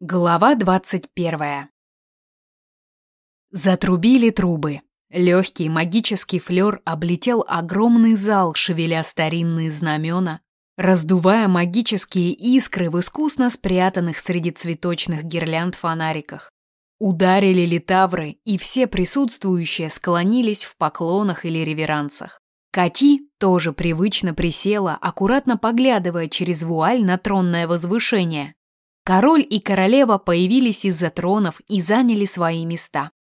Глава двадцать первая. Затрубили трубы. Легкий магический флер облетел огромный зал, шевеля старинные знамена, раздувая магические искры в искусно спрятанных среди цветочных гирлянд фонариках. Ударили литавры, и все присутствующие склонились в поклонах или реверансах. Кати тоже привычно присела, аккуратно поглядывая через вуаль на тронное возвышение, Король и королева появились из-за тронов и заняли свои места.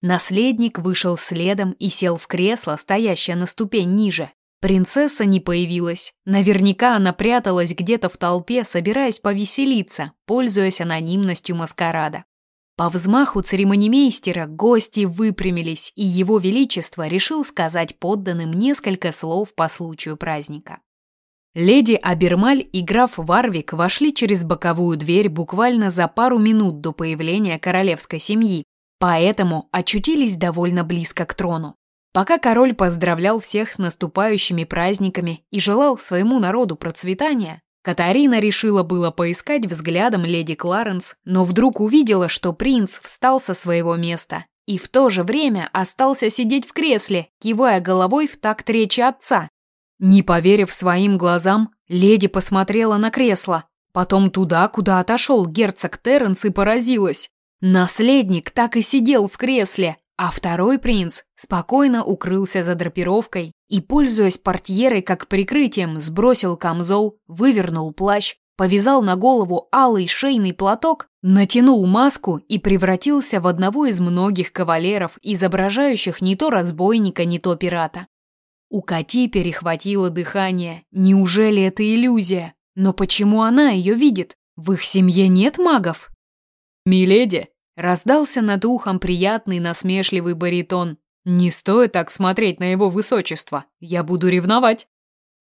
Наследник вышел следом и сел в кресло, стоящее на ступень ниже. Принцесса не появилась. Наверняка она пряталась где-то в толпе, собираясь повеселиться, пользуясь анонимностью маскарада. По взмаху церемонимейстера гости выпрямились, и его величество решил сказать подданным несколько слов по случаю праздника. Леди Абермаль и граф Варвик вошли через боковую дверь буквально за пару минут до появления королевской семьи, поэтому очутились довольно близко к трону. Пока король поздравлял всех с наступающими праздниками и желал своему народу процветания, Катарина решила было поискать взглядом леди Кларенс, но вдруг увидела, что принц встал со своего места и в то же время остался сидеть в кресле, кивая головой в такт речи отца, не поверив своим глазам, леди посмотрела на кресло, потом туда, куда отошел герцог Терренс и поразилась. Наследник так и сидел в кресле, а второй принц спокойно укрылся за драпировкой и, пользуясь портьерой как прикрытием, сбросил камзол, вывернул плащ, повязал на голову алый шейный платок, натянул маску и превратился в одного из многих кавалеров, изображающих не то разбойника, не то пирата. У Кати перехватило дыхание. Неужели это иллюзия? Но почему она ее видит? В их семье нет магов? «Миледи!» — раздался над ухом приятный насмешливый баритон. «Не стоит так смотреть на его высочество. Я буду ревновать».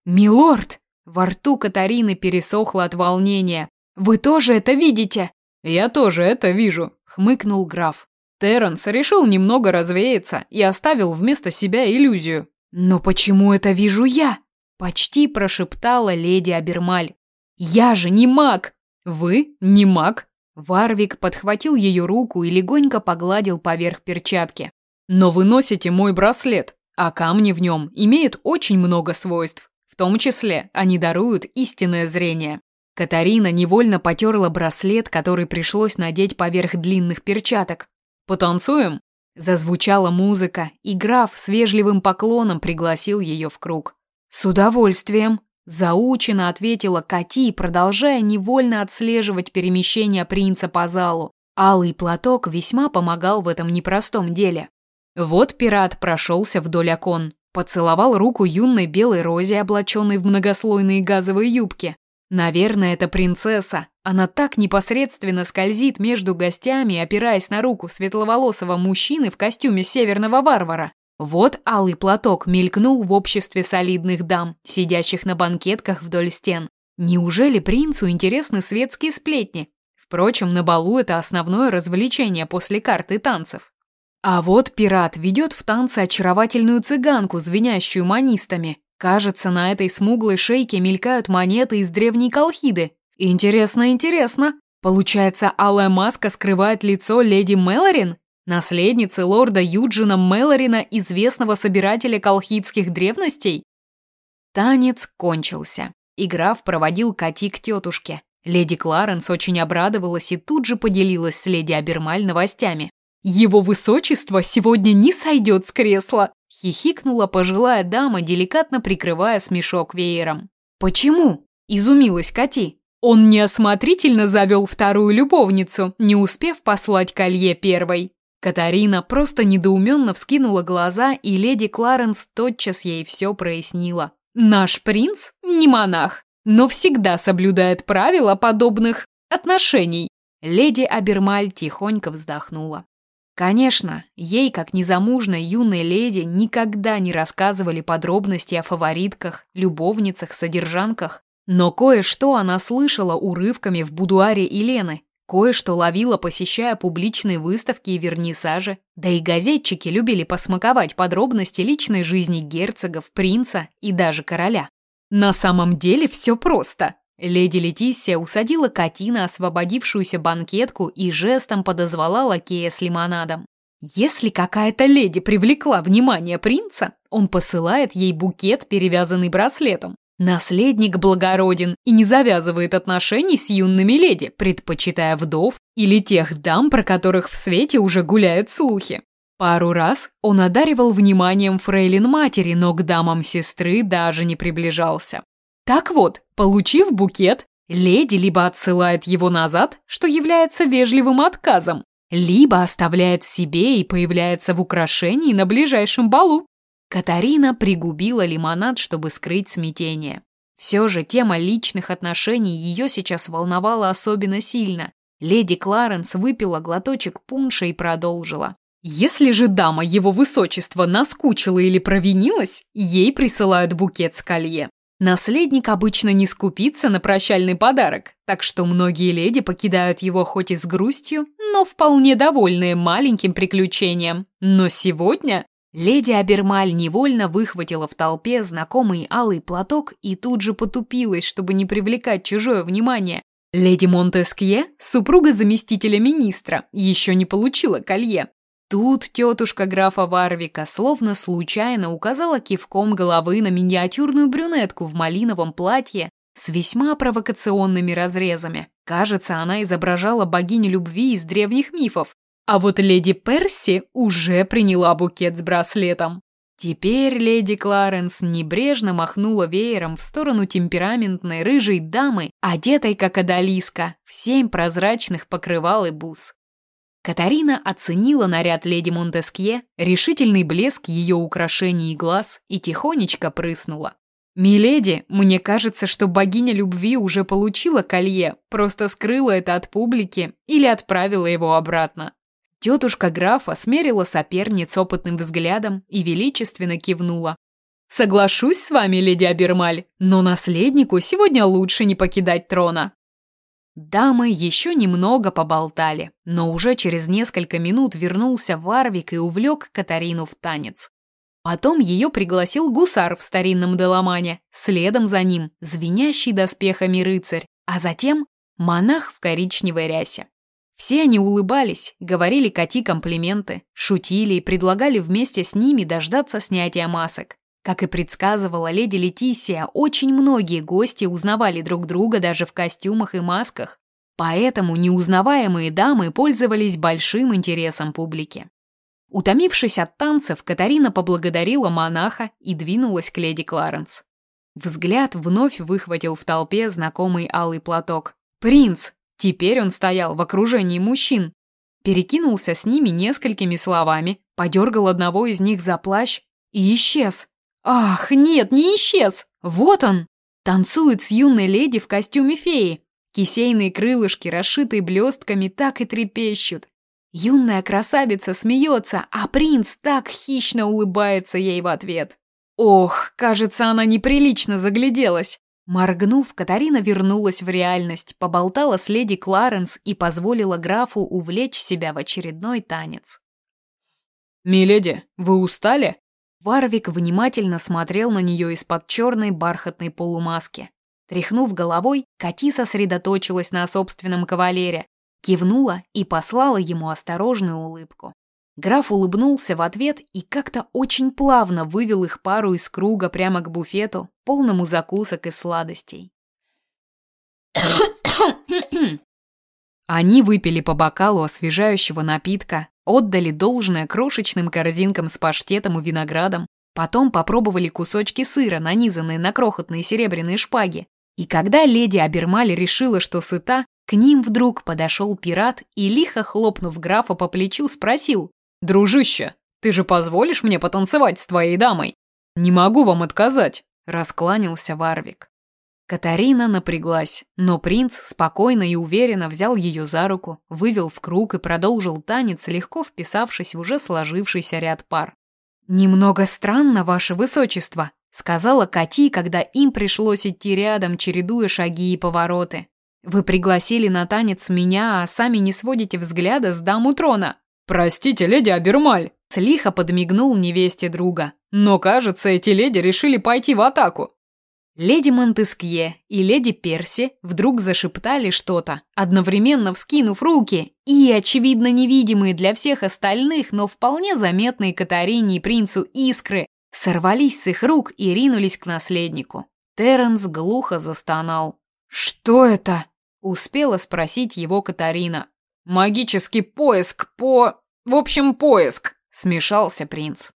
«Милорд!» — во рту Катарины пересохло от волнения. «Вы тоже это видите?» «Я тоже это вижу», — хмыкнул граф. Терренс решил немного развеяться и оставил вместо себя иллюзию. «Но почему это вижу я?» – почти прошептала леди Абермаль. «Я же не маг!» «Вы не маг?» Варвик подхватил ее руку и легонько погладил поверх перчатки. «Но вы носите мой браслет, а камни в нем имеют очень много свойств. В том числе они даруют истинное зрение». Катарина невольно потерла браслет, который пришлось надеть поверх длинных перчаток. «Потанцуем?» Зазвучала музыка, и граф с вежливым поклоном пригласил ее в круг. «С удовольствием!» Заучено ответила Кати, продолжая невольно отслеживать перемещение принца по залу. Алый платок весьма помогал в этом непростом деле. Вот пират прошелся вдоль окон, поцеловал руку юной белой розе, облаченной в многослойные газовые юбки, Наверное, это принцесса. Она так непосредственно скользит между гостями, опираясь на руку светловолосого мужчины в костюме северного варвара. Вот алый платок мелькнул в обществе солидных дам, сидящих на банкетках вдоль стен. Неужели принцу интересны светские сплетни? Впрочем, на балу это основное развлечение после карты танцев. А вот пират ведет в танце очаровательную цыганку, звенящую манистами. Кажется, на этой смуглой шейке мелькают монеты из древней Колхиды. Интересно, интересно. Получается, алая маска скрывает лицо леди Мэлорин? Наследницы лорда Юджина Мэлорина, известного собирателя колхидских древностей? Танец кончился. И граф проводил Кати к тетушке. Леди Кларенс очень обрадовалась и тут же поделилась с леди Абермаль новостями. «Его высочество сегодня не сойдет с кресла. Хихикнула пожилая дама, деликатно прикрывая смешок веером. «Почему?» – изумилась Кати. Он неосмотрительно завел вторую любовницу, не успев послать колье первой. Катарина просто недоуменно вскинула глаза, и леди Кларенс тотчас ей все прояснила. «Наш принц не монах, но всегда соблюдает правила подобных отношений». Леди Абермаль тихонько вздохнула. Конечно, ей, как незамужной юной леди, никогда не рассказывали подробности о фаворитках, любовницах, содержанках. Но кое-что она слышала урывками в будуаре Елены, кое-что ловила, посещая публичные выставки и вернисажи, да и газетчики любили посмаковать подробности личной жизни герцогов, принца и даже короля. На самом деле все просто. Леди Летисия усадила Кати на освободившуюся банкетку и жестом подозвала лакея с лимонадом. Если какая-то леди привлекла внимание принца, он посылает ей букет, перевязанный браслетом. Наследник благороден и не завязывает отношений с юными леди, предпочитая вдов или тех дам, про которых в свете уже гуляют слухи. Пару раз он одаривал вниманием фрейлин матери, но к дамам сестры даже не приближался. Так вот, получив букет, леди либо отсылает его назад, что является вежливым отказом, либо оставляет себе и появляется в украшении на ближайшем балу. Катарина пригубила лимонад, чтобы скрыть смятение. Все же тема личных отношений ее сейчас волновала особенно сильно. Леди Кларенс выпила глоточек пунша и продолжила. Если же дама его высочества наскучила или провинилась, ей присылают букет с колье. Наследник обычно не скупится на прощальный подарок, так что многие леди покидают его хоть и с грустью, но вполне довольные маленьким приключением. Но сегодня леди Абермаль невольно выхватила в толпе знакомый алый платок и тут же потупилась, чтобы не привлекать чужое внимание. Леди Монтескье, супруга заместителя министра, еще не получила колье, Тут тетушка графа Варвика словно случайно указала кивком головы на миниатюрную брюнетку в малиновом платье с весьма провокационными разрезами. Кажется, она изображала богиню любви из древних мифов. А вот леди Перси уже приняла букет с браслетом. Теперь леди Кларенс небрежно махнула веером в сторону темпераментной рыжей дамы, одетой как одолиска, в семь прозрачных покрывал и бус. Катарина оценила наряд леди Монтескье, решительный блеск ее украшений и глаз и тихонечко прыснула. «Миледи, мне кажется, что богиня любви уже получила колье, просто скрыла это от публики или отправила его обратно». Тетушка графа смерила соперниц опытным взглядом и величественно кивнула. «Соглашусь с вами, леди Абермаль, но наследнику сегодня лучше не покидать трона. Дамы еще немного поболтали, но уже через несколько минут вернулся Варвик и увлек Катарину в танец. Потом ее пригласил гусар в старинном Деламане, следом за ним звенящий доспехами рыцарь, а затем монах в коричневой рясе. Все они улыбались, говорили Кати комплименты, шутили и предлагали вместе с ними дождаться снятия масок. Как и предсказывала леди Летисия, очень многие гости узнавали друг друга даже в костюмах и масках, поэтому неузнаваемые дамы пользовались большим интересом публики. Утомившись от танцев, Катарина поблагодарила монаха и двинулась к леди Кларенс. Взгляд вновь выхватил в толпе знакомый алый платок. «Принц!» Теперь он стоял в окружении мужчин. Перекинулся с ними несколькими словами, подергал одного из них за плащ и исчез. Ах, нет, не исчез! Вот он! Танцует с юной леди в костюме феи. Кисейные крылышки, расшитые блестками, так и трепещут. Юная красавица смеется, а принц так хищно улыбается ей в ответ. Ох, кажется, она неприлично загляделась. Моргнув, Катарина вернулась в реальность, поболтала с леди Кларенс и позволила графу увлечь себя в очередной танец. «Миледи, вы устали?» Варвик внимательно смотрел на нее из-под черной бархатной полумаски. Тряхнув головой, Кати сосредоточилась на собственном кавалере, кивнула и послала ему осторожную улыбку. Граф улыбнулся в ответ и как-то очень плавно вывел их пару из круга прямо к буфету, полному закусок и сладостей. Они выпили по бокалу освежающего напитка, Отдали должное крошечным корзинкам с паштетом и виноградом, потом попробовали кусочки сыра, нанизанные на крохотные серебряные шпаги. И когда леди Абермаль решила, что сыта, к ним вдруг подошел пират и, лихо хлопнув графа по плечу, спросил «Дружище, ты же позволишь мне потанцевать с твоей дамой?» «Не могу вам отказать», — раскланялся Варвик. Катарина напряглась, но принц спокойно и уверенно взял ее за руку, вывел в круг и продолжил танец, легко вписавшись в уже сложившийся ряд пар. «Немного странно, ваше высочество», — сказала Кати, когда им пришлось идти рядом, чередуя шаги и повороты. «Вы пригласили на танец меня, а сами не сводите взгляда с даму трона». «Простите, леди Абермаль», — лихо подмигнул невесте друга. «Но, кажется, эти леди решили пойти в атаку». Леди Монтескье и леди Перси вдруг зашептали что-то, одновременно вскинув руки, и, очевидно, невидимые для всех остальных, но вполне заметные Катарине и принцу искры, сорвались с их рук и ринулись к наследнику. Терренс глухо застонал. «Что это?» – успела спросить его Катарина. «Магический поиск по... В общем, поиск», – смешался принц.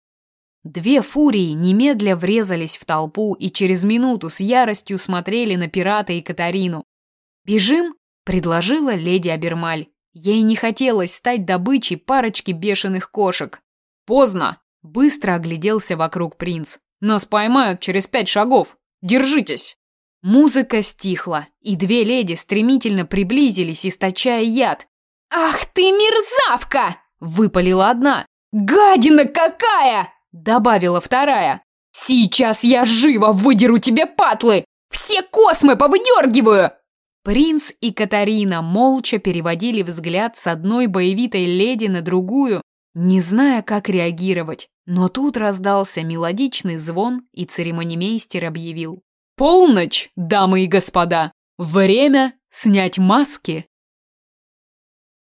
Две фурии немедля врезались в толпу и через минуту с яростью смотрели на пирата и Катарину. «Бежим?» – предложила леди Абермаль. Ей не хотелось стать добычей парочки бешеных кошек. «Поздно!» – быстро огляделся вокруг принц. «Нас поймают через пять шагов! Держитесь!» Музыка стихла, и две леди стремительно приблизились, источая яд. «Ах ты мерзавка!» – выпалила одна. «Гадина какая!» Добавила вторая. Сейчас я живо выдеру тебе патлы! Все космы повыдергиваю!» Принц и Катарина молча переводили взгляд с одной боевитой леди на другую, не зная, как реагировать. Но тут раздался мелодичный звон, и церемонимейстер объявил. «Полночь, дамы и господа! Время снять маски!»